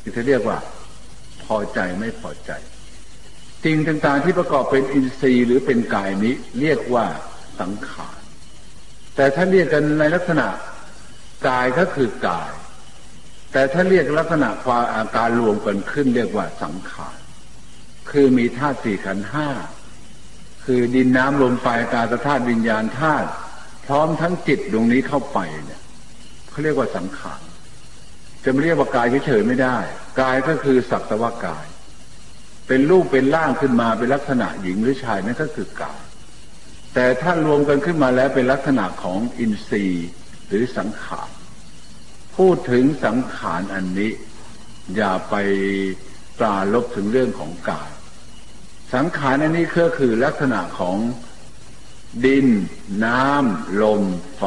ที่เขาเรียกว่า พอใจไม่พอใจสิ่งต่างๆที่ประกอบเป็นอินทรีย์หรือเป็นกายนี้ เรียกว่าสังขารแต่ถ้าเรียกกันในลักษณะกายก็คือกาย แต่ถ้าเรียกลักษณะความอาการรวมกันขึ้น เรียกว่าสังขารคือมีธาตุสี่ขันห้าคือดินน้ำลมไฟกาธาตุวิญญาณธาตุพร้อมทั้งจิตดวงนี้เข้าไปเนี่ยเขาเรียกว่าสังขาร จะไม่เรียกว่ากายเฉยๆไม่ได้ กายก็คือสัตวกาย เป็นรูปเป็นร่างขึ้นมาเป็นลักษณะหญิงหรือชายนั่นก็คือกาย แต่ถ้ารวมกันขึ้นมาแล้วเป็นลักษณะของอินทรีย์หรือสังขาร พูดถึงสังขารอันนี้ อย่าไปปราลบถึงเรื่องของกาย สังขารอันนี้ก็คือลักษณะของดิน น้ำ ลม ไฟ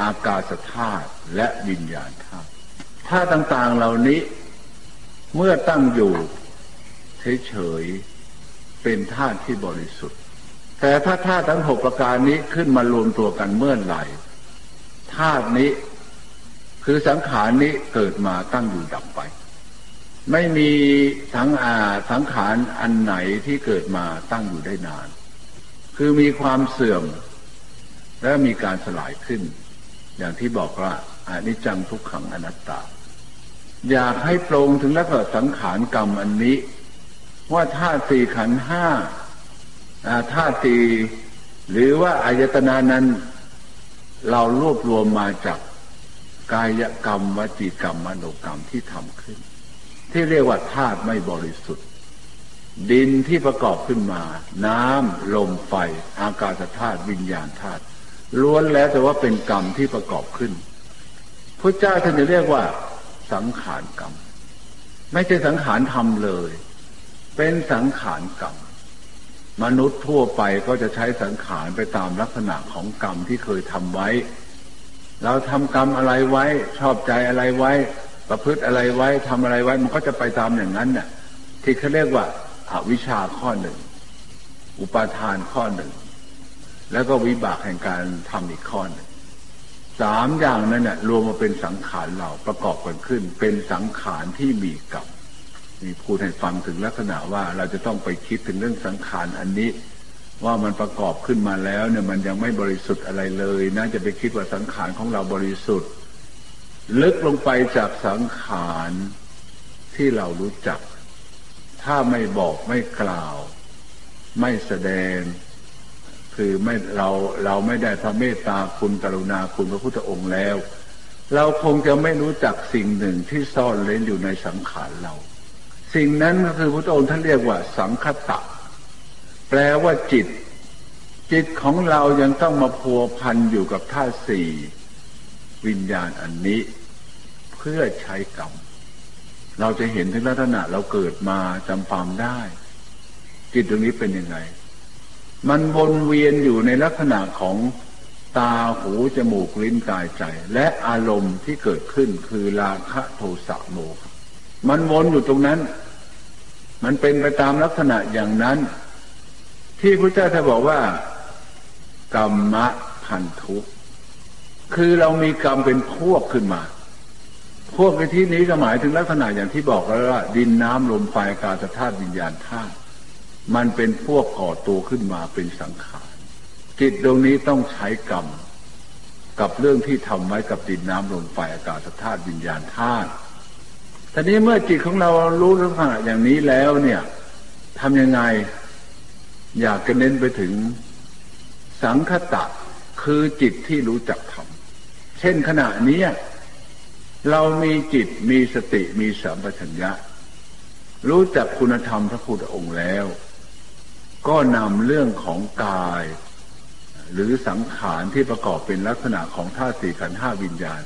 อากาศธาตุและวิญญาณธาตุ ธาตุต่างๆเหล่านี้ เมื่อตั้งอยู่เฉยๆเป็นธาตุที่บริสุทธิ์ แต่ถ้าธาตุทั้งหกประการนี้ขึ้นมารวมตัวกันเมื่อไหร่ธาตุนี้คือสังขารนี้เกิดมาตั้งอยู่ดับไป ไม่มีสังอาสังขารอันไหนที่เกิดมาตั้งอยู่ได้นาน คือมีความเสื่อม และมีการสลายขึ้น อย่างที่บอกว่าอนิจจังทุกขังอนัตตา อยากให้ปรงถึงแล้วก็สังขารกรรมอันนี้ ว่าธาตุสี่ขันห้าธาตุสี่หรือว่าอายตนานั้น เรารวบรวมมาจากกายกรรมวจีกรรมมโนกรรมที่ทำขึ้น ที่เรียกว่าธาตุไม่บริสุทธิ์ ดินที่ประกอบขึ้นมา น้ำลมไฟ อากาศธาตุวิญญาณธาตุล้วนแล้วแต่ว่าเป็นกรรมที่ประกอบขึ้นพระเจ้าท่านจะเรียกว่า สังขารกรรม ไม่ใช่สังขารธรรมเลย เป็นสังขารกรรม มนุษย์ทั่วไปก็จะใช้สังขารไปตามลักษณะของกรรมที่เคยทำไว้ เราทำกรรมอะไรไว้ ชอบใจอะไรไว้ ประพฤติอะไรไว้ทำอะไรไว้ มันก็จะไปตามอย่างนั้นเนี่ยที่เขาเรียกว่าอาวิชาข้อหนึ่ง อุปาทานข้อหนึ่ง แล้วก็วิบากแห่งการทำอีกข้อหนึ่ง สามอย่างนั้นเนี่ยรวมมาเป็นสังขารเราประกอบกันขึ้น เป็นสังขารที่มีกรรมมีพูดให้ฟังถึงลักษณะว่าเราจะต้องไปคิดถึงเรื่องสังขารอันนี้ ว่ามันประกอบขึ้นมาแล้วเนี่ยมันยังไม่บริสุทธิ์อะไรเลยนะจะไปคิดว่าสังขารของเราบริสุทธิ์ ลึกลงไปจากสังขารที่เรารู้จัก ถ้าไม่บอกไม่กล่าว ไม่แสดง คือไม่เราเราไม่ได้พระเมตตาคุณกรุณาคุณพระพุทธองค์แล้ว เราคงจะไม่รู้จักสิ่งหนึ่งที่ซ่อนเล้นอยู่ในสังขารเรา สิ่งนั้นก็คือพระองค์ท่านเรียกว่า สังคตะ แปลว่าจิต จิตของเรายังต้องมาพัวพันอยู่กับท่าสี่วิญญาณอันนี้ เพื่อใช้กรรมเราจะเห็นถึงลักษณะเราเกิดมาจำความได้ จิตตรงนี้เป็นยังไง มันวนเวียนอยู่ในลักษณะของตาหูจมูกลิ้นกายใจ และอารมณ์ที่เกิดขึ้นคือราคะโทสะโมหะมันวนอยู่ตรงนั้น มันเป็นไปตามลักษณะอย่างนั้น ที่พระเจ้าจะบอกว่า กรรมะพันธุคือเรามีกรรมเป็นพวกขึ้นมา พวกในที่นี้ก็หมายถึงลักษณะอย่างที่บอกแล้วว่า ดินน้ำลมไฟกาธาตุวิญญาณธาตุ มันเป็นพวกก่อตัวขึ้นมาเป็นสังขาร จิตตรงนี้ต้องใช้กรรม กับเรื่องที่ทำไว้กับดินน้ำลมไฟอากาศธาตุวิญญาณธาตุทีนี้เมื่อจิตของเรารู้ลักษณะอย่างนี้แล้วเนี่ยทำยังไง อยากจะเน้นไปถึงสังคตะคือจิตที่รู้จักทำเช่นขณะนี้เรามีจิตมีสติมีสัมปชัญญะ รู้จักคุณธรรมพระพุทธองค์แล้ว ก็นำเรื่องของกาย หรือสังขารที่ประกอบเป็นลักษณะของธาตุสี่ขันห้าวิญญาณ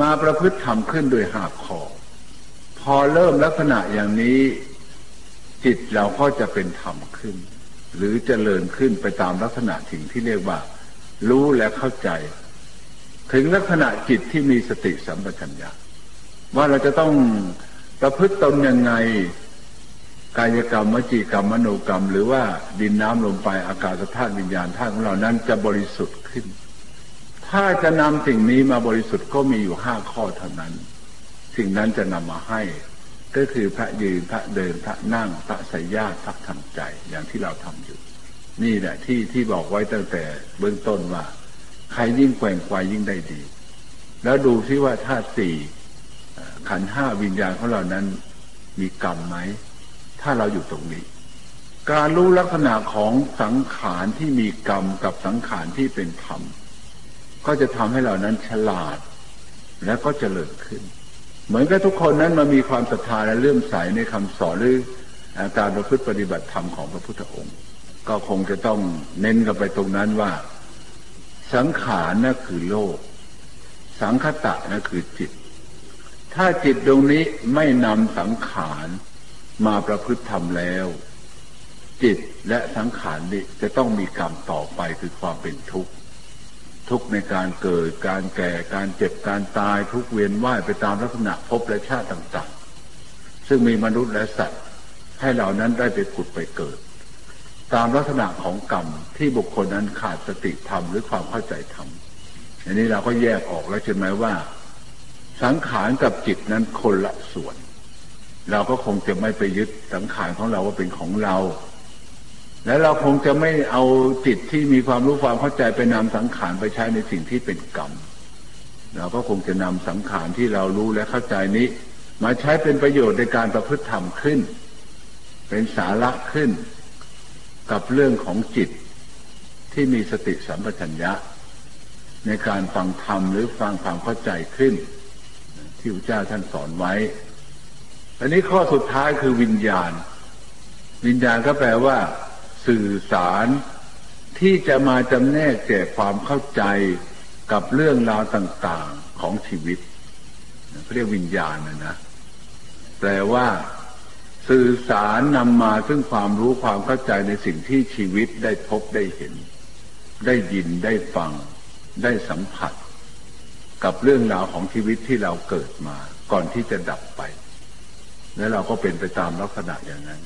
มาประพฤติทำขึ้นโดยหาคอพอเริ่มลักษณะอย่างนี้จิตเราก็จะเป็นธรรมขึ้น หรือจเจริญขึ้นไปตามลักษณะถึงที่เรียกว่า รู้และเข้าใจ ถึงลักษณะจิตที่มีสติสัมปชัญญะว่าเราจะต้องประพฤติตนยังไง กายกรรมวจีกรรมมโนกรรม หรือว่าดินน้ำลมไปอากาศธาตุวิญญาณธาตุของเรานั้นจะบริสุทธิ์ขึ้น ถ้าจะนำสิ่งนี้มาบริสุทธิ์ก็มีอยู่ห้าข้อเท่านั้น สิ่งนั้นจะนำมาให้ ก็คือพระยืนพระเดินพระนั่งพระสยญาติพระทำใจอย่างที่เราทำอยู่ นี่แหละที่ที่บอกไว้ตั้งแต่เบื้องต้นว่า ใครยิ่งแกว่งไกวยิ่งได้ดี แล้วดูซิว่าธาตุสี่ขันห้าวิญญาณของเรานั้นมีกรรมไหม ถ้าเราอยู่ตรงนี้ การรู้ลักษณะของสังขารที่มีกรรมกับสังขารที่เป็นธรรมก็จะทำให้เรานั้นฉลาด และก็เจริญขึ้น เหมือนกับทุกคนนั้นมามีความศรัทธาและเลื่อมใสในคำสอนหรือการประพฤติปฏิบัติธรรมของพระพุทธองค์ ก็คงจะต้องเน้นกันไปตรงนั้นว่า สังขารนั่นคือโลก สังคตะนั่นคือจิต ถ้าจิตตรงนี้ไม่นำสังขาร มาประพฤติธรรมแล้ว จิตและสังขารนี้จะต้องมีกรรมต่อไปคือความเป็นทุกข์ ทุกข์ในการเกิดการแก่การเจ็บการตายทุกเวียนว่ายไปตามลักษณะภพและชาติต่างๆ ซึ่งมีมนุษย์และสัตว์ ให้เหล่านั้นได้ไปขุดไปเกิด ตามลักษณะของกรรมที่บุคคลนั้นขาดสติธรรมหรือความเข้าใจธรรมอันนี้เราก็แยกออกแล้วใช่ไหมว่า สังขารกับจิตนั้นคนละส่วน เราก็คงจะไม่ไปยึดสังขารของเราว่าเป็นของเรา และเราคงจะไม่เอาจิตที่มีความรู้ความเข้าใจไปนำสังขารไปใช้ในสิ่งที่เป็นกรรม เราก็คงจะนำสังขารที่เรารู้และเข้าใจนี้ มาใช้เป็นประโยชน์ในการประพฤติธรรมขึ้น เป็นสาระขึ้น กับเรื่องของจิตที่มีสติสัมปชัญญะ ในการฟังธรรมหรือฟังความเข้าใจขึ้น ที่พระเจ้าท่านสอนไว้ อันนี้ข้อสุดท้ายคือวิญญาณ วิญญาณก็แปลว่า สื่อสารที่จะมาจำแนกแก่ความเข้าใจกับเรื่องราวต่างๆของชีวิตเขาเรียกวิญญาณนะนะแปลว่า สื่อสารนำมาซึ่งความรู้ความเข้าใจในสิ่งที่ชีวิตได้พบได้เห็น ได้ยินได้ฟัง ได้สัมผัส กับเรื่องราวของชีวิตที่เราเกิดมา ก่อนที่จะดับไป แล้วเราก็เป็นไปตามลักษณะอย่างนั้น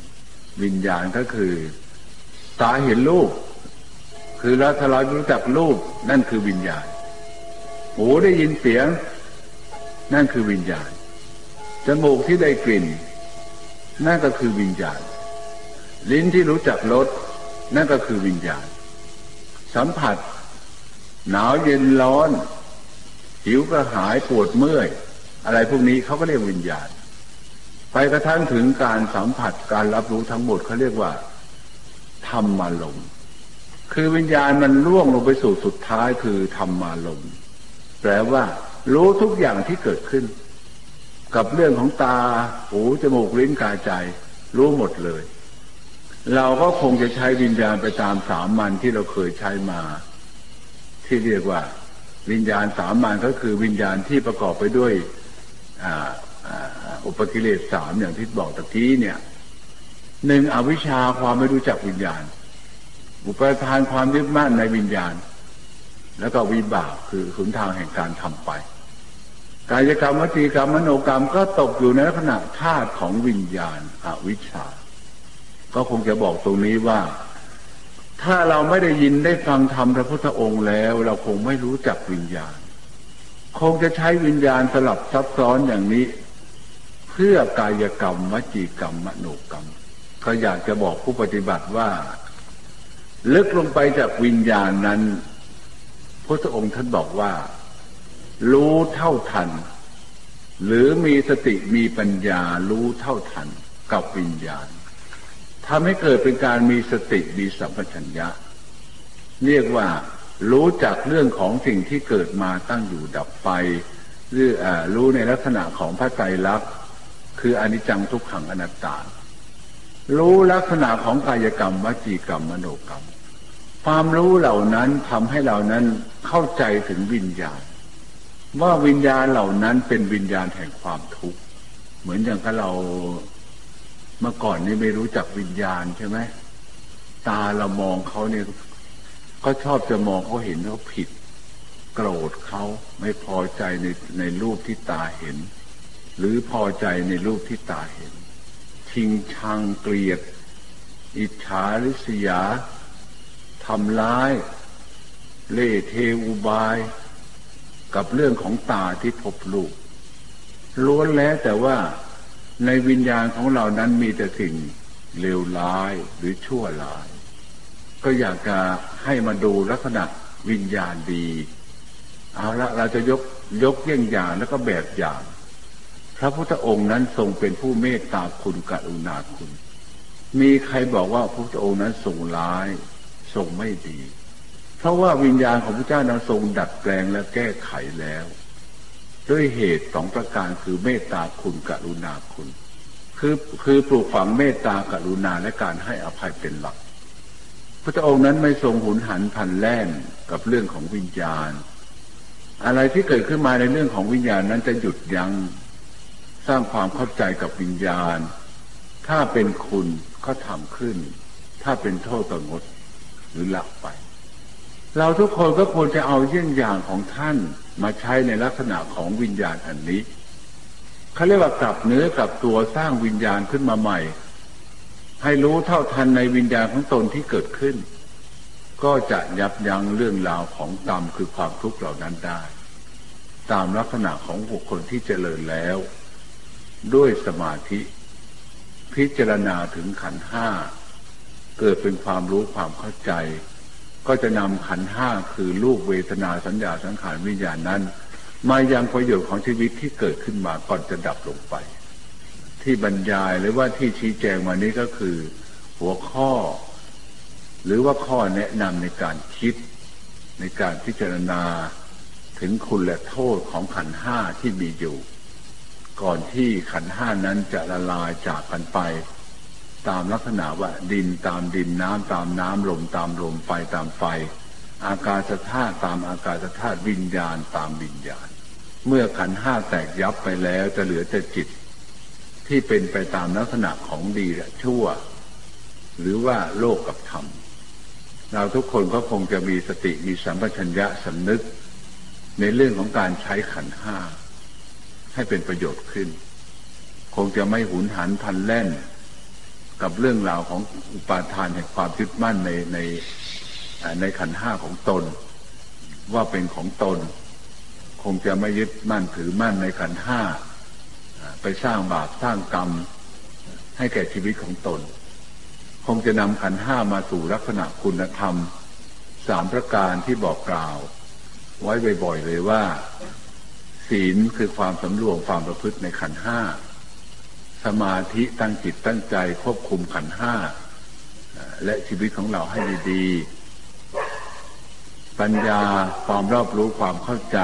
วิญญาณก็คือ ตาเห็นรูป คือเราถ้าเรารู้จักรูป นั่นคือวิญญาณหูได้ยินเสียง นั่นคือวิญญาณจมูกที่ได้กลิ่น นั่นก็คือวิญญาณ ลิ้นที่รู้จักรสนั่นก็คือวิญญาณ สัมผัส หนาวเย็นร้อน หิวกระหายปวดเมื่อย อะไรพวกนี้เขาก็เรียกวิญญาณ ไปกระทั่งถึงการสัมผัสการรับรู้ทั้งหมดเขาเรียกว่าธรรมาลมคือวิญญาณมันล่วงลงไปสู่สุดท้ายคือธรรมาลมแปลว่า รู้ทุกอย่างที่เกิดขึ้น กับเรื่องของตา หู จมูก ลิ้น กายใจ รู้หมดเลย เราก็คงจะใช้วิญญาณไปตามสามันที่เราเคยใช้มา ที่เรียกว่า วิญญาณสามัญก็คือวิญญาณที่ประกอบไปด้วยอุ อุปกิเลสสามอย่างที่บอกตะกี้เนี่ยหนึ่งอวิชชาความไม่รู้จักวิญญาณ อุปทานความยึดมั่นในวิญญาณ แล้วก็วิบากคือขุนทางแห่งการทำไป กายกรรมวจีกรรมมโนกรรมก็ตกอยู่ในลักษณะธาตุของวิญญาณอวิชชา ก็คงจะบอกตรงนี้ว่า ถ้าเราไม่ได้ยินได้ฟังธรรมพระพุทธองค์แล้ว เราคงไม่รู้จักวิญญาณ คงจะใช้วิญญาณสลับซับซ้อนอย่างนี้ พื่อกายกรรมวจีกรรมมโนกรรม ก็อยากจะบอกผู้ปฏิบัติว่า ลึกลงไปจากวิญญาณนั้นพระองค์ท่านบอกว่า รู้เท่าทัน หรือมีสติมีปัญญารู้เท่าทันกับวิญญาณทำให้เกิดเป็นการมีสติมีสัมปชัญญะ เรียกว่ารู้จักเรื่องของสิ่งที่เกิดมาตั้งอยู่ดับไปหรืออรู้ในลักษณะของพระไตรลักษณ์ คืออนิจจังทุกขังอนัตตา รู้ลักษณะของกายกรรมวจีกรรมมโนกรรม ความรู้เหล่านั้นทำให้เหล่านั้นเข้าใจถึงวิญญาณ ว่าวิญญาณเหล่านั้นเป็นวิญญาณแห่งความทุกข์ เหมือนอย่างกับเราเมื่อก่อนนี้ไม่รู้จักวิญญาณใช่ไหมตาเรามองเขาเนี่ยก็ชอบจะมองเขาเห็นเขาผิด โกรธเขาไม่พอใจในในรูปที่ตาเห็น หรือพอใจในรูปที่ตาเห็น ชิงชังเกลียด อิจฉาริษยาทำร้าย เล่เทอุบาย กับเรื่องของตาที่พบลูกล้วนแล้วแต่ว่าในวิญญาณของเรานั้นมีแต่สิ่งเลวร้ายหรือชั่วร้าย ก็อยากจะให้มาดูลักษณะวิญญาณดี เอาละเราจะยกยกเยี่ยงอย่างแล้วก็แบบอย่าง พระพุทธองค์นั้นทรงเป็นผู้เมตตาคุณกรุณาคุณ มีใครบอกว่าพระพุทธองค์นั้นทรงร้ายทรงไม่ดี เพราะว่าวิญญาณของพระเจ้านั้นทรงดัดแปลงและแก้ไขแล้ว ด้วยเหตุสองประการคือเมตตาคุณกรุณาคุณ คือคือปลูกฝังเมตตากรุณาและการให้อภัยเป็นหลัก พระองค์นั้นไม่ทรงหุนหันพันแล่นกับเรื่องของวิญญาณ อะไรที่เกิดขึ้นมาในเรื่องของวิญญาณนั้นจะหยุดยัง้ง สร้างความเข้าใจกับวิญญาณ ถ้าเป็นคุณก็ทำขึ้น ถ้าเป็นโทษก็งดหรือละไป เราทุกคนก็ควรจะเอาเยี่ยงอย่างของท่านมาใช้ในลักษณะของวิญญาณอันนี้เขาเรียกว่ากลับเนื้อกลับตัวสร้างวิญญาณขึ้นมาใหม่ ให้รู้เท่าทันในวิญญาณของตนที่เกิดขึ้น ก็จะยับยั้งเรื่องราวของกรรมคือความทุกข์เหล่านั้นได้ ตามลักษณะของบุคคลที่เจริญแล้ว ด้วยสมาธิ พิจารณาถึงขันห้า เกิดเป็นความรู้ความเข้าใจ ก็จะนำขันห้าคือรูปเวทนาสัญญาสังขารวิญญาณนั้น มายังประโยชน์ของชีวิตที่เกิดขึ้นมาก่อนจะดับลงไป ที่บรรยายหรือว่าที่ชี้แจงมานี้ก็คือ หัวข้อ หรือว่าข้อแนะนำในการคิด ในการพิจารณาถึงคุณและโทษของขันห้าที่มีอยู่ ก่อนที่ขันห้านั้นจะละลายจากกันไป ตามลักษณะว่าดินตามดินน้ำตามน้ำลมตามลมไฟตามไฟ อากาศธาตุตามอากาศธาตุวิญญาณตามวิญญาณ เมื่อขันห้าแตกยับไปแล้วจะเหลือแต่จิต ที่เป็นไปตามลักษณะของดีและชั่ว หรือว่าโลกกับธรรมเราทุกคนก็คงจะมีสติมีสัมปชัญญะสำนึก ในเรื่องของการใช้ขันห้า ให้เป็นประโยชน์ขึ้น คงจะไม่หุนหันพันแล่น กับเรื่องราวของอุปาทานแห่งความยึดมั่นในในในขันห้าของตน ว่าเป็นของตน คงจะไม่ยึดมั่นถือมั่นในขันห้าไปสร้างบาปสร้างกรรม ให้แก่ชีวิตของตน คงจะนำขันห้ามาสู่ลักษณะคุณธรรมสามประการที่บอกกล่าว ไว้บ่อยๆเลยว่า ศีลคือความสำรวมความประพฤติในขันห้า สมาธิตั้งจิตตั้งใจควบคุมขันห้า และชีวิตของเราให้ดีๆ ปัญญาความรอบรู้ความเข้าใจ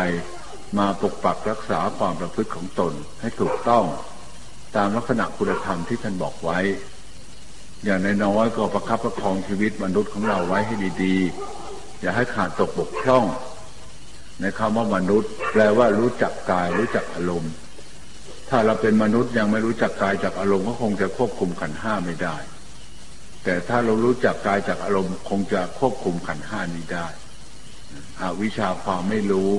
มาปกปักรักษาความประพฤติของตนให้ถูกต้องตามลักษณะคุณธรรมที่ท่านบอกไว้ อย่างน้อยก็ประคับประคองชีวิตมนุษย์ของเราไว้ให้ดีๆ อย่าให้ขาดตกบกพร่อง ในคำว่ามนุษย์ แปลว่ารู้จักกายรู้จักอารมณ์ ถ้าเราเป็นมนุษย์ยังไม่รู้จักกายจากอารมณ์ก็คงจะควบคุมขันห้าไม่ได้ แต่ถ้าเรารู้จักกายจากอารมณ์ คงจะควบคุมขันห้านี้ได้หาวิชาความไม่รู้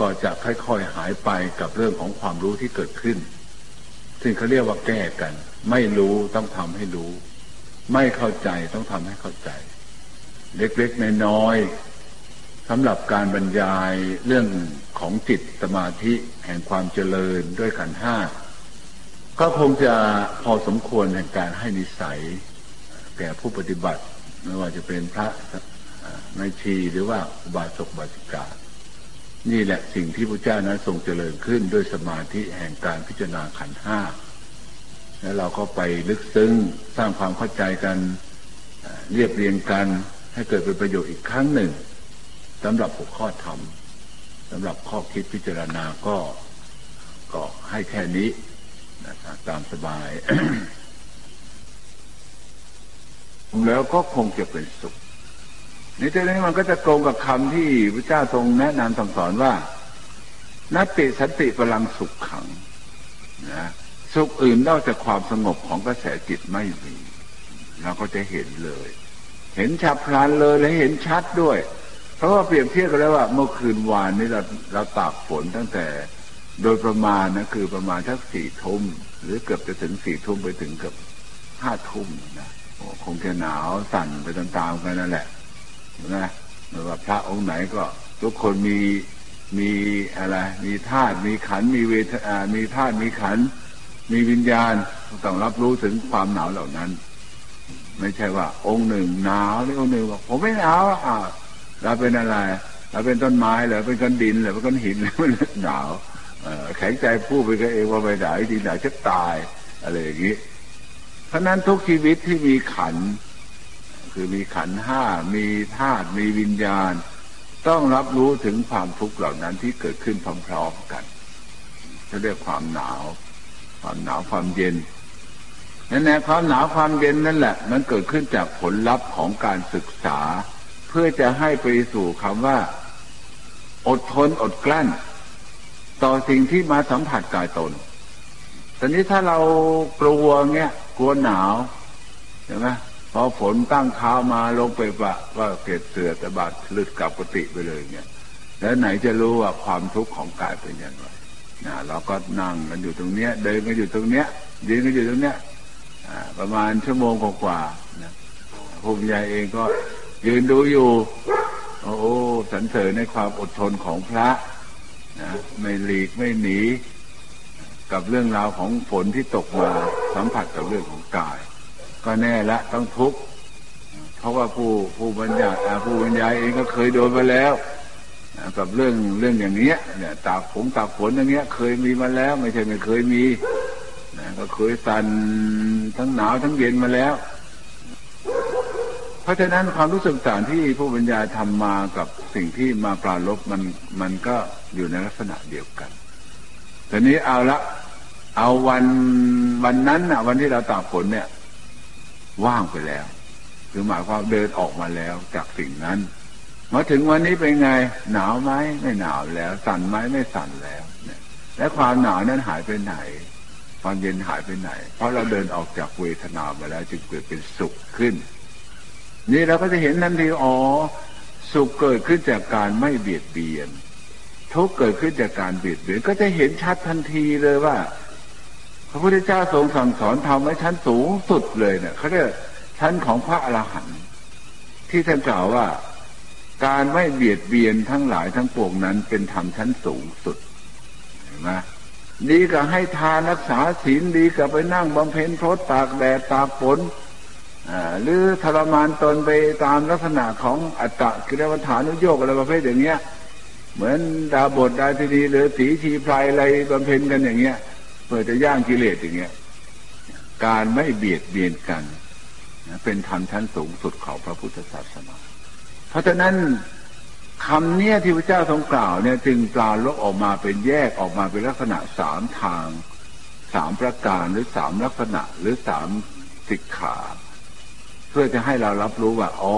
ก็จะค่อยๆหายไปกับเรื่องของความรู้ที่เกิดขึ้น ซึ่งเขาเรียกว่าแก้กัน ไม่รู้ต้องทำให้รู้ ไม่เข้าใจต้องทำให้เข้าใจ เล็กๆน้อยๆ สำหรับการบรรยายเรื่องของจิตสมาธิแห่งความเจริญด้วยขันห้าก็คงจะพอสมควรในการให้นิสัย แก่ผู้ปฏิบัติ ไม่ว่าจะเป็นพระในชีหรือว่าบาสกบาสิกา นี่แหละสิ่งที่พระเจ้านั้นทรงเจริญขึ้นด้วยสมาธิแห่งการพิจารณาขันห้าแล้วเราก็ไปลึกซึ้งสร้างความเข้าใจกันเรียบเรียงกันให้เกิดเป็นประโยชน์อีกครั้งหนึ่ง สำหรับหัวข้อธรรมสำหรับข้อคิดพิจารณาก็ก็ให้แค่นี้นะครับตามสบาย แล้วก็คงจะเป็นสุขนี่ทีนี้มันก็จะตรงกับคำที่พระเจ้าทรงแนะนำสั่งสอนว่านัตติสันติพลังสุขขังนะสุขอื่นนอกจากความสงบของกระแสจิตไม่มีเราก็จะเห็นเลย เห็นฉับพลันเลยและเห็นชัดด้วย เพราะว่าเปรียบเทียบกันแล้วว่าเมื่อคืนวานนี้เราเราตากฝนตั้งแต่โดยประมาณนะคือประมาณทักสี่ทุ่มหรือเกือบจะถึงสี่ทุ่มไปถึงเกือบห้าทุ่มนะคงจะหนาวสั่นไปตามๆกันนั่นแหละนะไม่ว่าพระองค์ไหนก็ ทุกคนมีมีอะไร มีธาตุมีขันมีเวทมีธาตุมีขันมีวิญญาณต้องรับรู้ถึงความหนาวเหล่านั้น ไม่ใช่ว่า องค์หนึ่งหนาวหรือองค์หนึ่งบอกผมไม่หนาวอะ เราเป็นอะไรเราเป็นต้นไม้เหรอเป็นก้อนดินเหรอเป็นก้อนหินหรือมันหนาวแข็งใจพูดไปก็เองว่าไม่หนาวจริงหนาวจะตายอะไรอย่างนี้ เพราะนั้นทุกชีวิตที่มีขัน คือมีขันห้ามีธาตุมีวิญญาณ ต้องรับรู้ถึงความทุกข์เหล่านั้นที่เกิดขึ้นพร้อมๆกันเขาเรียกความหนาว ความหนาวความเย็นนั่นแหละความหนาวความเย็นนั่นแหละ มันเกิดขึ้นจากผลลัพธ์ของการศึกษา เพื่อจะให้ไปสู่คำว่า อดทนอดกลั้น ต่อสิ่งที่มาสัมผัสกายตนตอนนี้ถ้าเรากลัวเงี้ย กลัวหนาวเห็นไหมพอฝนตั้งเท้ามาลงไปปะว่าเกศเสือตะบาดลึดกลับปติไปเลยเงี้ยแล้วไหนจะรู้ว่าความทุกข์ของกายเป็นอย่างไรนะเราก็นั่งกันอยู่ตรงเนี้ย เดินกันอยู่ตรงเนี้ยยืนกันอยู่ตรงเนี้ยประมาณชั่วโมงกว่าๆนะภูมิใจเองก็ ยืนดูอยู่ โอ้สรรเสริญในความอดทนของพระนะไม่หลีกไม่หนี กับเรื่องราวของฝนที่ตกมาสัมผัสกับเรื่องของกาย ก็แน่ละต้องทุกข์เพราะว่าผู้ผู้บรรยายผู้บรรยายเองก็เคยโดนมาแล้วกับเรื่องเรื่องอย่างเนี้ยเนี่ยตากฝนตากฝนอย่างเงี้ย เคยมีมาแล้ว ไม่ใช่ไม่เคยมีนะก็เคยสั่นทั้งหนาวทั้งเย็นมาแล้ว ราะฉะนั้นความรู้สึกต่างที่ผู้บรรยายทำมากับสิ่งที่มาปราลบมันมันก็อยู่ในลักษณะเดียวกันทีนี้เอาละ เอาวันวันนั้นนะวันที่เราตากฝนเนี่ย ว่างไปแล้ว คือหมายความเดินออกมาแล้วจากสิ่งนั้นมาถึงวันนี้เป็นไง หนาวไหมไม่หนาวแล้ว สั่นไหมไม่สั่นแล้วและความหนาวนั้นหายไปไหน ความเย็นหายไปไหน เพราะเราเดินออกจากเวทนามาแล้วจึงเกิดเป็นสุขขึ้น นี่เราก็จะเห็นทันทีอ๋อสุขเกิดขึ้นจากการไม่เบียดเบียนทุกเกิดขึ้นจากการเบียดเบียนก็จะเห็นชัดทันทีเลยว่า พระพุทธเจ้าทรงสั่งสอนทำไว้ชั้นสูงสุดเลยเนี่ยเขาเรียกชั้นของพระอรหันต์ที่ท่านกล่าวว่า การไม่เบียดเบียนทั้งหลายทั้งปวงนั้นเป็นธรรมชั้นสูงสุดเห็นไหมดีกับให้ทานรักษาศีลดีกับไปนั่งบำเพ็ญพรตตากแดดตากฝน หรือทรมานตนไปตามลักษณะของอัตตะกิรวัฏานุโยกอะไรประเภทอย่างเงี้ย เหมือนดาบทดาทีดีหรือสีชีพลายอะไรบำเพ็ญกันอย่างเงี้ยเพื่อจะย่างกิเลสอย่างเงี้ย การไม่เบียดเบียนกันเป็นธรรมชั้นสูงสุดของพระพุทธศาสนา เพราะฉะนั้นคำเนี้ยที่พระเจ้าทรงกล่าวเนี่ยจึงปลาลกออกมาเป็นแยกออกมาเป็นลักษณะสามทางสามประการหรือสามลักษณะหรือสามสิกขา เพื่อจะให้เรารับรู้ว่าอ๋อ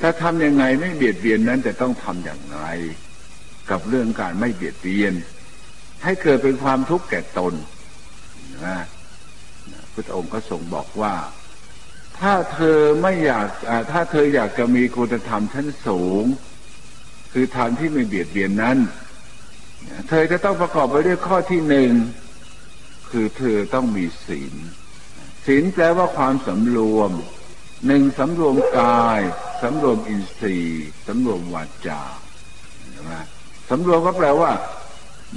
ถ้าทำยังไงไม่เบียดเบียนนั้นจะต้องทำอย่างไร กับเรื่องการไม่เบียดเบียน ให้เกิดเป็นความทุกข์แก่ตนนะพุทธองค์ก็ทรงบอกว่า ถ้าเธอไม่อยากถ้าเธออยากจะมีคุณธรรมชั้นสูง คือธรรมที่ไม่เบียดเบียนนั้น เธอจะต้องประกอบไปด้วยข้อที่หนึ่งคือเธอต้องมีศีลศีลแปลว่าความสำรวม หนึ่งสำรวมกายสำรวมอินทรีย์สำรวมวาจาใช่ไหมสำรวมก็แปลว่า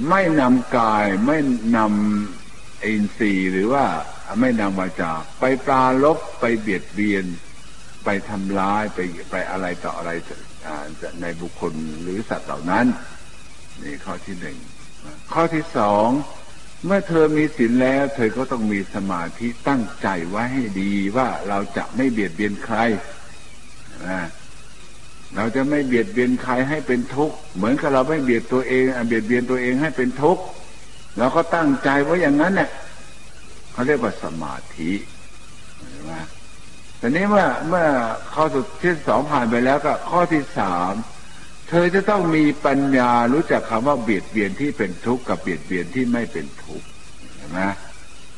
ไม่นำกายไม่นำอินทรีย์หรือว่าไม่นำวาจา ไปปลาลบไปเบียดเบียน ไปทำร้ายไปไปอะไรต่ออะไรในบุคคลหรือสัตว์เหล่านั้น นี่ข้อที่หนึ่งข้อที่สอง เมื่อเธอมีศีลแล้ว เธอก็ต้องมีสมาธิตั้งใจไว้ให้ดีว่าเราจะไม่เบียดเบียนใครเราจะไม่เบียดเบียนใครให้เป็นทุกข์เหมือนกับเราไม่เบียดตัวเองเบียดเบียนตัวเองให้เป็นทุกข์เราก็ตั้งใจไว้อย่างนั้นเนี่ยเขาเรียกว่าสมาธิเห็นไหมแต่นี้เมื่อเมื่อข้อสุดที่สองผ่านไปแล้วก็ข้อที่สาม เธอจะต้องมีปัญญารู้จักคำว่าเบียดเบียนที่เป็นทุกข์กับเบียดเบียนที่ไม่เป็นทุกข์เห็นไหม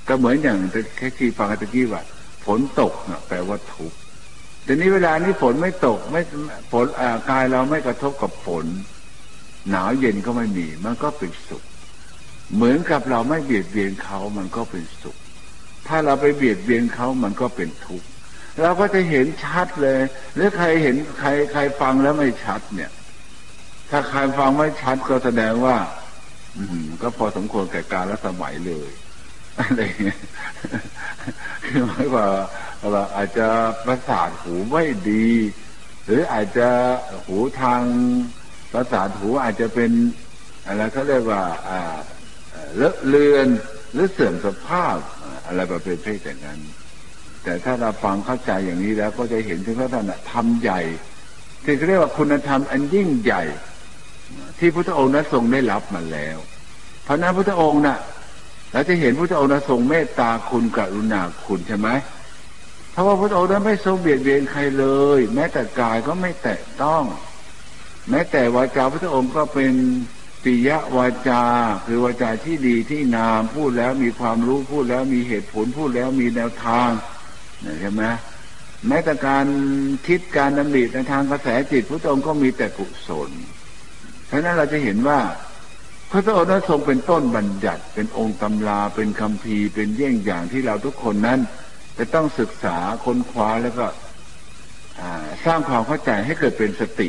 ก็เหมือนอย่างแค่ที่ฟังตะกี้ว่าฝนตกเนี่ยแปลว่าทุกข์แต่นี้เวลานี้ฝนไม่ตกไม่ฝนอากายเราไม่กระทบกับฝน หนาวเย็นก็ไม่มีมันก็เป็นสุข เหมือนกับเราไม่เบียดเบียนเขามันก็เป็นสุข ถ้าเราไปเบียดเบียนเขามันก็เป็นทุกข์เราก็จะเห็นชัดเลย หรือใครเห็นใครใครฟังแล้วไม่ชัดเนี่ย ถ้าใครฟังไม่ชัดก็แสดงว่า อืก็พอสมควรแก่การและสมัยเลยอะไรเงี้ยคือหมายว่าเราอาจจะประสาทหูไม่ดี หรืออาจจะหูทางประสาทหูอาจจะเป็นอะไรเขาเรียกว่า อ่าเลอะเลือนหรือเสื่อมสภาพอะไรประเภทเอย่างนั้น แต่ถ้าเราฟังเข้าใจอย่างนี้แล้วก็จะเห็นถึงพระท่านทำใหญ่ที่เรียกว่าคุณธรรมอันยิ่งใหญ่ ที่พระองค์นั้นทรงได้รับมาแล้ว เพราะนั้นพระองค์น่ะเราจะเห็นพระองค์นั้นทรงเมตตาคุณกรุณาคุณใช่ไหมเพราะว่าพระองค์นั้นไม่ทรงเบียดเบียนใครเลย แม้แต่กายก็ไม่แตะต้อง แม้แต่วาจาพระองค์ก็เป็นปิยวาจา คือวาจาที่ดีที่งามพูดแล้วมีความรู้พูดแล้วมีเหตุผลพูดแล้วมีแนวทางใช่ไหมแม้แต่การคิดการดำริในทางกระแสจิตพระองค์ก็มีแต่กุศล ราะนั้นเราจะเห็นว่า พระองค์นั้นทรงเป็นต้นบัญญัติ เป็นองค์ตำราเป็นคำพีเป็นเยี่ยงอย่างที่เราทุกคนนั้น จะต้องศึกษาค้นคว้าแล้วก็สร้างความเข้าใจให้เกิดเป็นสติ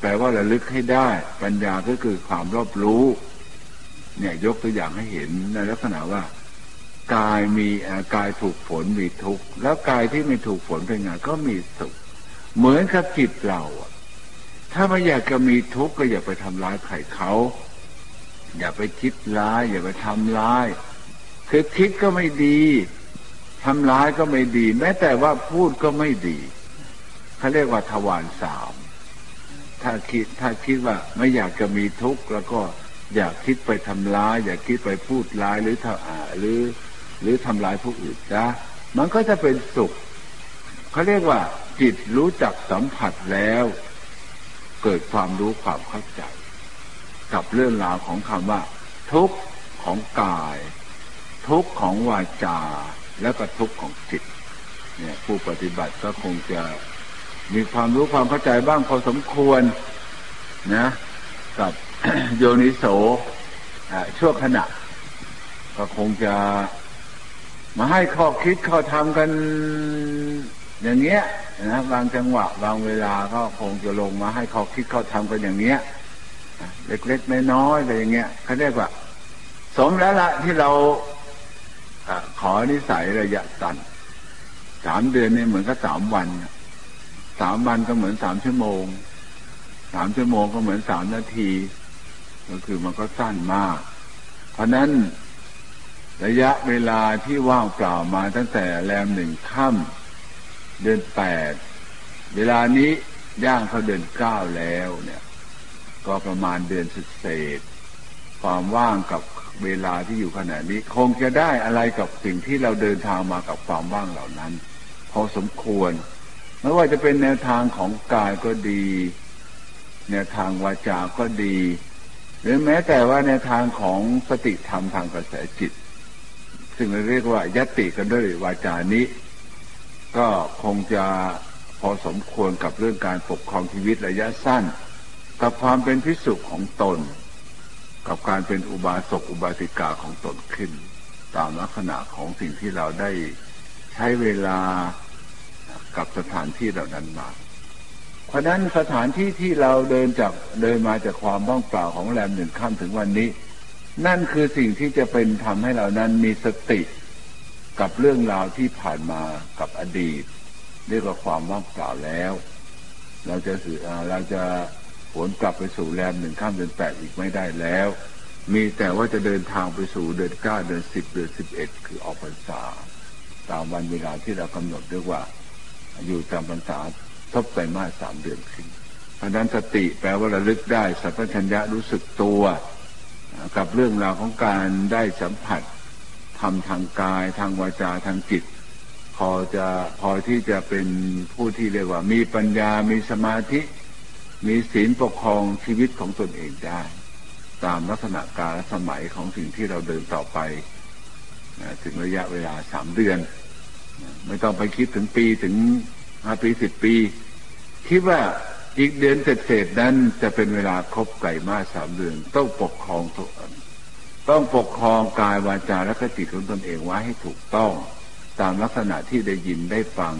แปลว่าระลึกให้ได้ ปัญญาก็คือความรอบรู้ เนี่ยยกตัวอย่างให้เห็นในลักษณะว่ากายมีกายถูกฝนมีทุกข์แล้วกายที่ไม่ถูกฝนเป็นไงก็มีสุข เหมือนกับจิตเรา ถ้าไม่อยากจะมีทุกข์ก็อย่าไปทำร้ายใครเขาอย่าไปคิดร้าย อย่าไปทำร้ายคือคิดก็ไม่ดีทำร้ายก็ไม่ดี แม้แต่ว่าพูดก็ไม่ดีเขาเรียกว่าทวารสามถ้าคิดถ้าคิดว่าไม่อยากจะมีทุกข์แล้วก็อยากคิดไปทำร้าย อยากคิดไปพูดร้ายหรือทหรือ หรือทำร้ายผู้อื่นนะมันก็จะเป็นสุขเขาเรียกว่าจิตรู้จักสัมผัสแล้ว เกิดความรู้ความเข้าใจ กับเรื่องราวของคำว่า ทุกข์ของกาย ทุกข์ของวาจา แล้วก็ทุกข์ของจิต เนี่ย ผู้ปฏิบัติก็คงจะมีความรู้ความเข้าใจบ้างพอสมควรนะ กับโยนิโสชั่วขณะ ก็คงจะมาให้ข้อคิดข้อทำกันอย่างเงี้ย นะบางจังหวะ บางเวลาก็คงจะลงมาให้เข้อคิดเข้อทำกันอย่างเงี้ยเล็กๆน้อยๆอะไรอย่างเงี้ยเขาเรียกว่า สมแล้วละที่เราอขอนิสัยระยะสั้นสามเดือนนี่เหมือนกับสามวันสามวันก็เหมือนสามชั่วโมงสามชั่วโมงก็เหมือนสามนาทีก็คือมันก็สั้นมาก เพราะนั้นระยะเวลาที่ว่างเปล่ามาตั้งแต่แรมหนึ่งค่ำ เดือนแปดเวลานี้ย่างเขาเดือนเก้าแล้วเนี่ย ก็ประมาณเดือนเศษความว่างกับเวลาที่อยู่ขณะนี้ คงจะได้อะไรกับสิ่งที่เราเดินทางมากับความว่างเหล่านั้น พอสมควรไม่ว่าจะเป็นแนวทางของกายก็ดี แนวทางวาจาก็ดี หรือแม้แต่ว่าแนวทางของสติธรรมทางกระแสจิต ซึ่งเราเรียกว่ายติกันด้วยวาจานี้ ก็คงจะพอสมควรกับเรื่องการปกครองชีวิตระยะสั้น กับความเป็นพิสุของตน กับการเป็นอุบาสกอุบาสิกาของตนขึ้น ตามลักษณะของสิ่งที่เราได้ใช้เวลากับสถานที่เหล่านั้นมา เพราะนั้นสถานที่ที่เราเดินจากเดินมาจากความว่างเปล่าของแรมหนึ่งค่ำถึงวันนี้ นั่นคือสิ่งที่จะเป็นทำให้เรานั้นมีสติ กับเรื่องราวที่ผ่านมากับอดีตเรียกว่าความว่างเปล่าแล้ว เราจะสื่อเราจะผลกลับไปสู่แรมหนึ่งข้ามเดือนแปดอีกไม่ได้แล้ว มีแต่ว่าจะเดินทางไปสู่เดือนเก้าเดือนสิบเดือนสิบเอ็ดคือออกพรรษา ตามวันเวลาที่เรากำหนดเรียกว่า อยู่จำพรรษาทบไตรมาสสามเดือนขึ้นเพราะนั้นสติแปลว่าระลึกได้สัพพัญญะรู้สึกตัว กับเรื่องราวของการได้สัมผัส ทำทางกายทางวาจาทางจิต พอจะพอที่จะเป็นผู้ที่เรียกว่า มีปัญญามีสมาธิ มีศีลปกครองชีวิตของตนเองได้ ตามลักษณะกาลสมัยของสิ่งที่เราเดินต่อไปถึงระยะเวลาสามเดือน ไม่ต้องไปคิดถึงปีถึงห้าปีสิบปี คิดว่าอีกเดือนเศษๆนั้นจะเป็นเวลาครบไก่มาสามเดือน ต้องปกครอง ต้องปกครองกายวาจาและจิตของตนเองไว้ให้ถูกต้อง ตามลักษณะที่ได้ยินได้ฟัง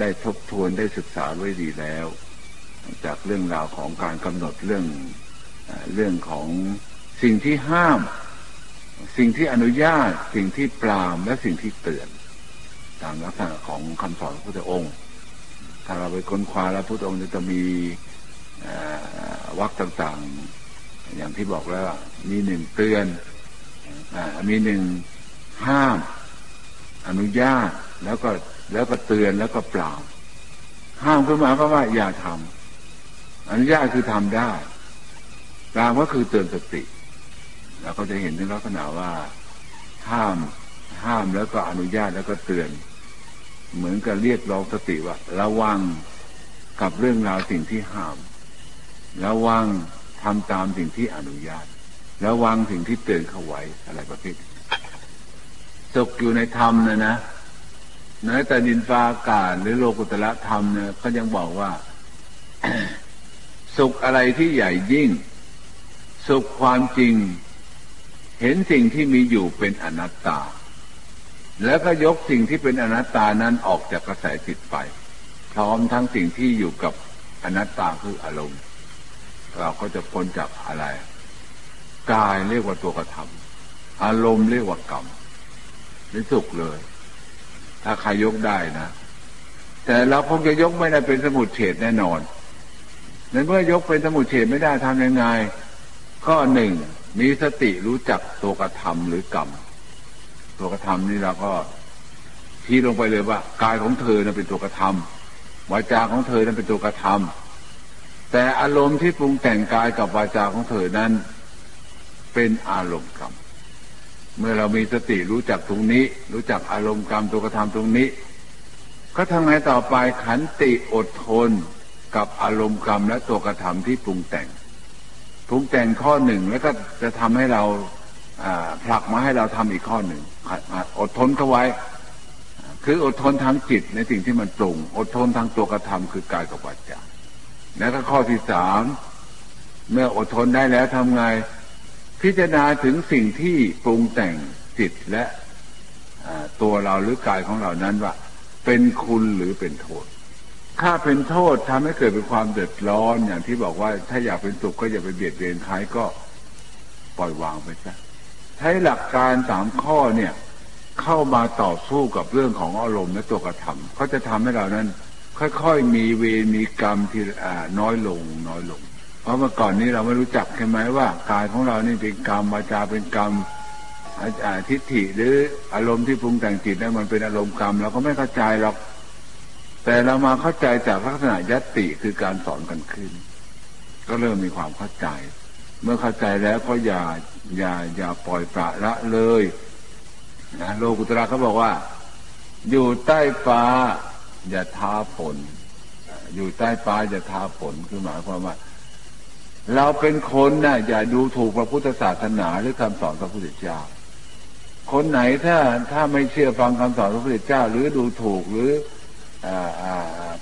ได้ทบทวนได้ศึกษาไว้ดีแล้ว จากเรื่องราวของการกำหนดเรื่องเรื่องของสิ่งที่ห้าม สิ่งที่อนุญาต สิ่งที่ปรามและสิ่งที่เตือน ตามลักษณะของคำสอนพระพุทธองค์ ถ้าเราไปค้นคว้าแล้วพุทธองค์จะมีวรรคต่างๆ อย่างที่บอกแล้ว มีหนึ่งเตือนอมีหนึ่งห้าม อนุญาตแล้วก็แล้วก็เตือนแล้วก็ปราห้ามขึ้นมาก็ว่าอย่าทำอนุญาตคือทำได้ปราก็คือเตือนสติเราก็จะเห็นในลักษณะว่า ห้ามห้ามแล้วก็อนุญาตแล้วก็เตือน เหมือนกับเรียกร้องสติว่า ระวังกับเรื่องราวสิ่งที่ห้าม ระวัง ทำตามสิ่งที่อนุญาตระวังสิ่งที่เตือนเขาไว้อะไรประเภทสุขอยู่ในธรรมนะนะนแต่ดินฟ้าอากาศหรือโลกุตละธรรมเนี่ยก็ยังบอกว่า สุขอะไรที่ใหญ่ยิ่ง สุขความจริง เห็นสิ่งที่มีอยู่เป็นอนัตตา แล้วก็ยกสิ่งที่เป็นอนัตตานั้นออกจากกระแสจิตไป พร้อมทั้งสิ่งที่อยู่กับอนัตตาคืออารมณ์ เราก็จะพ้นจากอะไร กายเรียกว่าตัวกระทำอารมณ์เรียกว่ากรรมนี่สุขเลย ถ้าใครยกได้นะแต่เราคงจะยกไม่ได้เป็นสมุดเฉดแน่นอนในเมื่อยกเป็นสมุดเฉดไม่ได้ทำยังไง ข้อหนึ่งมีสติรู้จักตัวกระทำหรือกรรมตัวกระทำนี่เราก็ชี้ลงไปเลยว่ากายของเธอนั้นเป็นตัวกระทำวาจาของเธอนั้นเป็นตัวกระทำ แต่อารมณ์ที่ปรุงแต่งกายกับวาจาของเธอนั้น เป็นอารมณ์กรรม เมื่อเรามีสติรู้จักตรงนี้ รู้จักอารมณ์กรรมตัวกระทำตรงนี้ ก็ทำไงต่อไปขันติอดทนกับอารมณ์กรรมและตัวกระทำที่ปรุงแต่งปรุงแต่งข้อหนึ่งแล้วก็จะทำให้เราผลักมาให้เราทำอีกข้อหนึ่งอดทนเข้าไว้ คืออดทนทางจิตในสิ่งที่มันปรุง อดทนทางตัวกระทำคือกายกับวาจา แล้วก็ข้อที่สามเมื่ออดทนได้แล้วทำไง พิจารณาถึงสิ่งที่ปรุงแต่งจิตและตัวเราหรือกายของเรานั้นว่า เป็นคุณหรือเป็นโทษ ถ้าเป็นโทษทำให้เกิดเป็นความเดือดร้อนอย่างที่บอกว่าถ้าอยากเป็นสุขก็อย่าไปเบียดเบียนใครก็ปล่อยวางไปซะใช้หลักการสามข้อเนี่ย เข้ามาต่อสู้กับเรื่องของอารมณ์และตัวกระทำเขาจะทำให้เรานั้น ค่อยๆมีเวรมีกรรมที่น้อยลงน้อยลง เพราะเมื่อก่อนนี้เราไม่รู้จักใช่ไหมว่ากายของเรานี่เป็นกรรมวาจาเป็นกรรมทิฏฐิหรืออารมณ์ที่ปรุงแต่งจิตนั้นมันเป็นอารมณ์กรรมเราก็ไม่เข้าใจหรอกแต่เรามาเข้าใจจากลักษณะยติคือการสอนกันขึ้น ก็เริ่มมีความเข้าใจ เมื่อเข้าใจแล้วก็อย่าอย่าอย่าปล่อยปละละเลยนะโลกุตระเขาบอกว่า อยู่ใต้ฟ้า อย่าท้าฝนอยู่ใต้ฟ้าอย่าท้าฝนคือหมายความว่า เราเป็นคนนะ่ะ อย่าดูถูกพระพุทธศาสนาหรือคำสอนพระพุทธเจ้า คนไหนถ้าถ้าไม่เชื่อฟังคำสอนพระพุทธเจ้า หรือดูถูกหรือ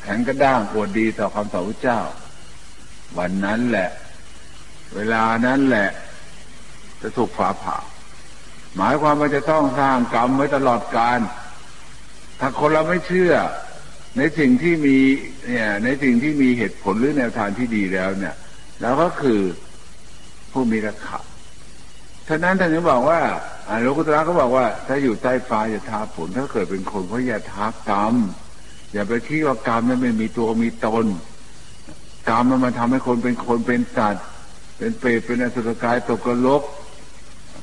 แข็งกระด้างปวดดีต่อคำสอนพระเจ้า วันนั้นแหละ เวลานั้นแหละ จะถูกฝาผ่าหมายความว่าจะต้องสร้างกรรมไว้ตลอดกาลถ้าคนเราไม่เชื่อ ในสิ่งที่มีเนี่ยในสิ่งที่มีเหตุผลหรือแนวทางที่ดีแล้วเนี่ย แล้วก็คือผู้มีรักขะฉะนั้นท่านจะบอกว่าหลวงพุทธะก็บอกว่า ถ้าอยู่ใต้ฟ้าอย่าทาฝนถ้าเกิดเป็นคนก็อย่าท้ากรรม อย่าไปคิดว่ากรรมนั้นไม่มีตัวมีตนกรรมมันมาทำให้คนเป็นคนเป็นสัตว์ เป็นเปรตเป็นอสุรกายตกกระลก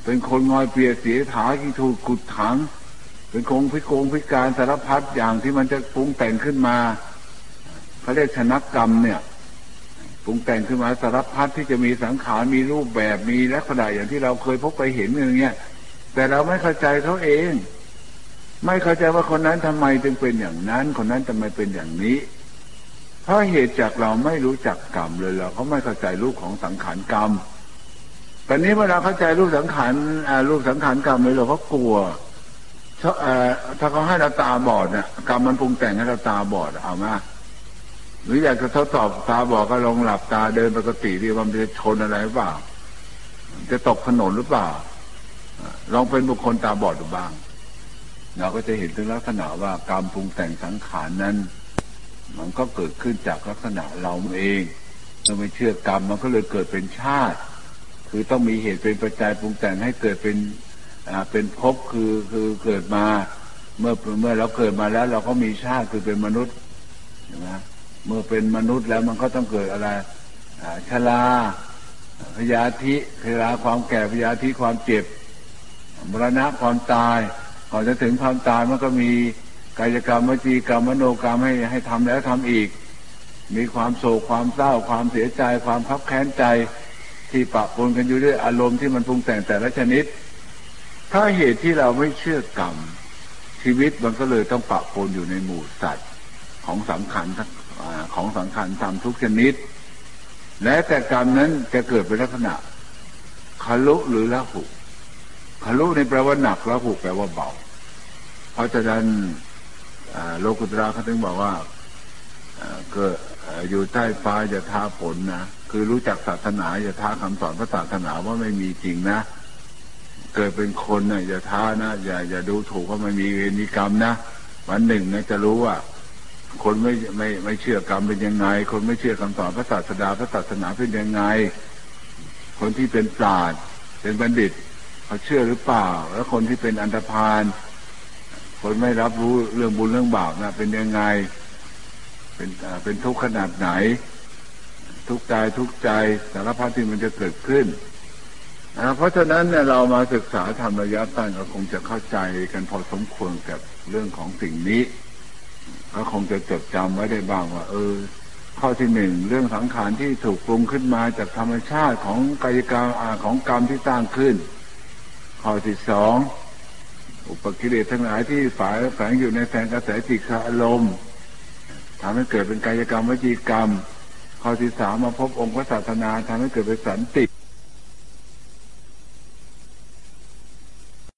เป็นคนงอยเปียเสียถาที่ถูกกุดถัง เป็นคงพิโกงพิการสารพัดอย่างที่มันจะปรุงแต่งขึ้นมาเขาเรียกชนะกกรรมเนี่ยปรุงแต่งขึ้นมาสารพัดที่จะมีสังขารมีรูปแบบมีลักษณะอย่างที่เราเคยพบไปเห็นอย่างเงี้ย แต่เราไม่เข้าใจเขาเอง ไม่เข้าใจว่าคนนั้นทำไมจึงเป็นอย่างนั้น คนนั้นทำไมเป็นอย่างนี้ เพราะเหตุจากเราไม่รู้จักกรรมเลยเราเขาไม่เข้าใจรูปของสังขารกรรมตอนนี้เวลาเข้าใจรูปสังขารรูปสังขารกรรมเลยเราก็กลัว ถ้าเขาให้เราตาบอดเนี่ยกรรมมันปรุงแต่งให้เราตาบอดเอามาหรืออยากจะทดสอบตาบอดก็ลองหลับตาเดินปกติดีมันจะชนอะไรหรือเปล่า จะตกถนนหรือเปล่าลองเป็นบุคคลตาบอดดูบ้าง เราก็จะเห็นถึงลักษณะว่ากรรมปรุงแต่งสังขารนั้น มันก็เกิดขึ้นจากลักษณะเราเองเราไม่เชื่อกรรมมันก็เลยเกิดเป็นชาติ คือต้องมีเหตุเป็นปัจจัยปรุงแต่งให้เกิดเป็น เป็นภพคือคือเกิดมา เมื่อเมื่อเราเกิดมาแล้ว เราก็มีชาติคือเป็นมนุษย์ใช่ไหมเมื่อเป็นมนุษย์แล้วมันก็ต้องเกิดอะไรชราพยาธิพยาความแก่พยาธิความเจ็บมรณะความตายก่อนจะถึงความตายมันก็มีกายกรรมวจีกรรมมโนกรรมให้ให้ทำแล้วทำอีก มีความโศกความเศร้า ความเสียใจ ความคับแค้นใจที่ปะปนกันอยู่ด้วยอารมณ์ที่มันปรุงแต่งแต่ละชนิด ถ้าเหตุที่เราไม่เชื่อกรรม ชีวิตมันก็เลยต้องปะปนอยู่ในหมู่สัตว์ของสังขารของสังขารตามทุกชนิด และแต่กรรมนั้นจะเกิดเป็นลักษณะคารุหรือละหุคารุในแปลว่าหนักละหุแปลว่าเบา เพราะฉะนั้นโลกุตระเขาถึงบอกว่าเกิดอยู่ใต้ฟ้าอย่าท้าผลนะ คือรู้จักศาสนาอย่าท้าคำสอนพระศาสนาว่าไม่มีจริงนะ เกิดเป็นคนนะอย่าท้านะอย่าอย่าดูถูกว่าไม่มีเวรมีกรรมนะวันหนึ่งนะจะรู้ว่า คนไม่ไม่ไม่เชื่อกรรมเป็นยังไง คนไม่เชื่อคำสอนพระศาสดาพระศาสนาเป็นยังไง คนที่เป็นปราชญ์เป็นบัณฑิตเขาเชื่อหรือเปล่า แล้วคนที่เป็นอันธพาลคนไม่รับรู้เรื่องบุญเรื่องบาปนะเป็นยังไง เป็นเป็นทุกข์ขนาดไหน ทุกข์ใจทุกข์ใจสารพัดที่มันจะเกิดขึ้น เพราะฉะนั้นเนี่ยเรามาศึกษาทำระยะสั้นก็คงจะเข้าใจกันพอสมควรกับเรื่องของสิ่งนี้ก็คงจะจดจำไว้ได้บ้างว่า เออ ข้อที่หนึ่งเรื่องสังขารที่ถูกปรุงขึ้นมาจากธรรมชาติของกายกรรมอาของกรรมที่สร้างขึ้น ข้อที่สองอุปกิเลสทั้งหลายที่ฝ่ายแฝงอยู่ในแสงกระแสจิตคืออารมณ์ทำให้เกิดเป็นกายกรรมวจีกรรม ข้อที่สามมาพบองค์พระศาสนาทำให้เกิดเป็นสันติ